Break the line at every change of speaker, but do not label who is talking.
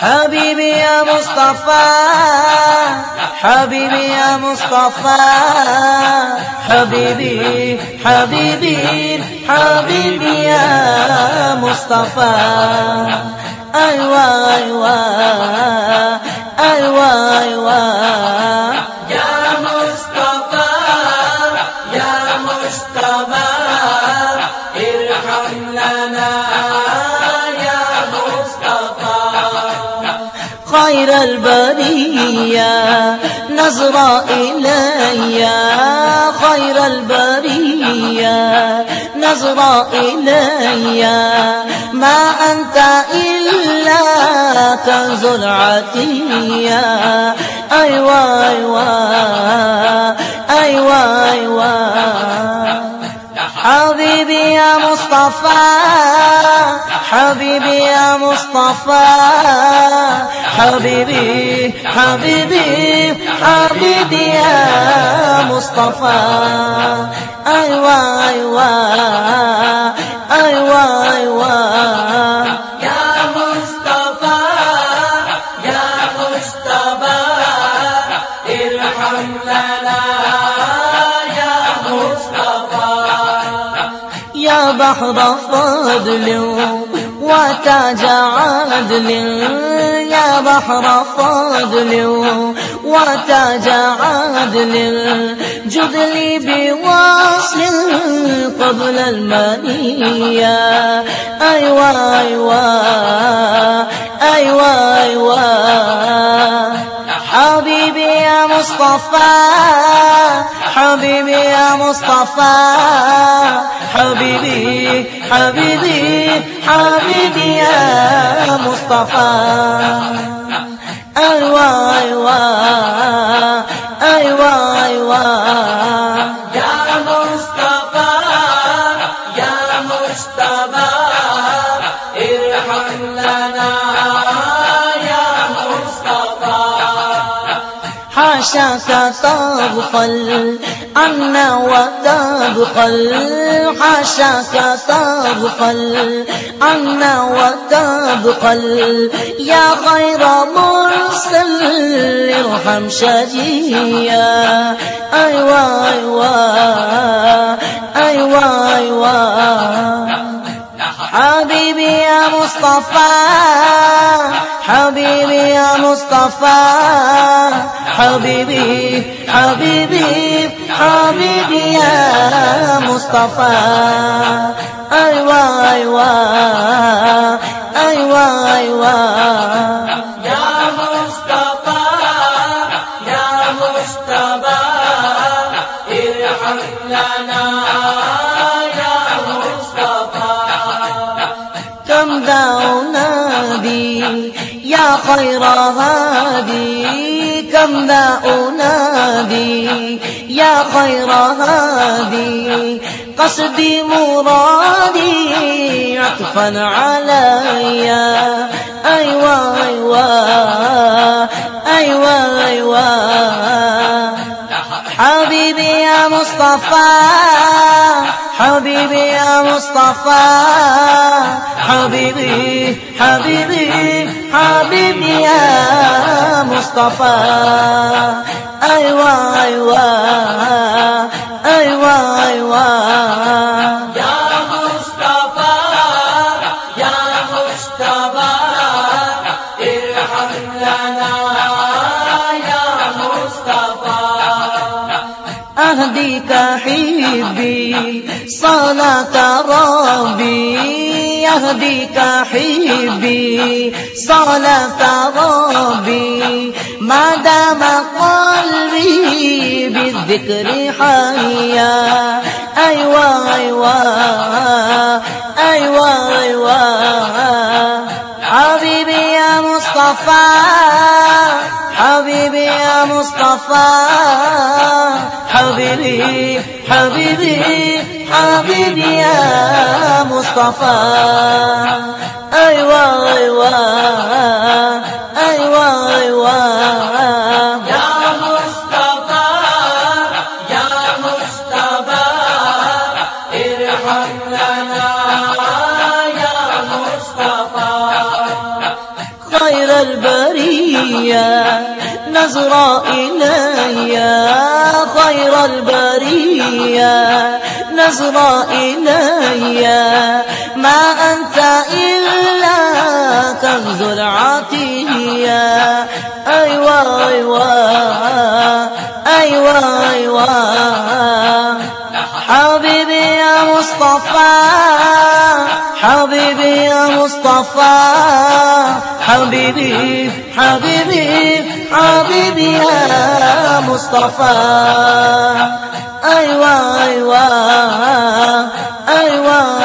حبیبی یا مصطفیٰ، حبیبی یا مصطفیٰ، حبیبی حبیبی حبیبی یا مصطفیٰ، ایوا ایوا ایوا ایوا۔ یا مصطفیٰ یا مصطفیٰ، ارحم لنا۔ خير البرية نظر إلي خير البرية نظر إلي ما أنت إلا كنز العتية أيوة أيوة أيوة أيوة حبيبي يا مصطفى، حبيبي يا مصطفى، حبيبي حبيبي حبيبي يا مصطفى. أيوة أيوة أيوة ارحم لنا يا فضل وتاج عدل يا بحر فضل وتاج عدل جد بواصل قبل المنية. أيوة أيوة أيوة أيوة. حبيبي يا مصطفى حبيبي يا مصطفى حبيبي حبيبي حبيبي يا مصطفى أيوة أيوة أيوة أيوة يا مصطفى يا مصطفى ارحم لنا. حاشاك تغفل عنا وتبخل حاشاك تغفل عنا وتبخل يا خير مرسل، ارحم شجيا أيوة أيوة أيوة أيوة حبيبي يا مصطفى حبيبي يا مصطفى حبيبي حبيبي حبيبي يا مصطفى أيوة أيوة أيوة أيوة يا ارحم لنا۔ يا خير هادي كم دعونا بي يا خير هادي قصدي مرادي عطفا عليا أيوة أيوة أيوة أيوة حبيبي يا مصطفى حبيبي يا مصطفى حبیبی حبیبی حبیبی یا مصطفى ایوا ایوا أهديك حبي صلاة ربي يهديك حبي صلاة ربي ما دام قلبي بالذكر حيا أيوة أيوة أيوة أيوة حبيبي يا مصطفى حبيبي يا مصطفى حبيبي حبيبي حبيبي يا مصطفى أيوة أيوة أيوة أيوة يا مصطفى يا مصطفى ارحم لنا يا مصطفى البرية نظر إلي خير البرية نظر إلي ما أنت إلا كنز العطية. أيوة أيوة أيوة أيوة. حبيبي يا مصطفى، حبيبي يا مصطفى. حبيبي حبيبي حبيبي يا مصطفى. أيوة أيوة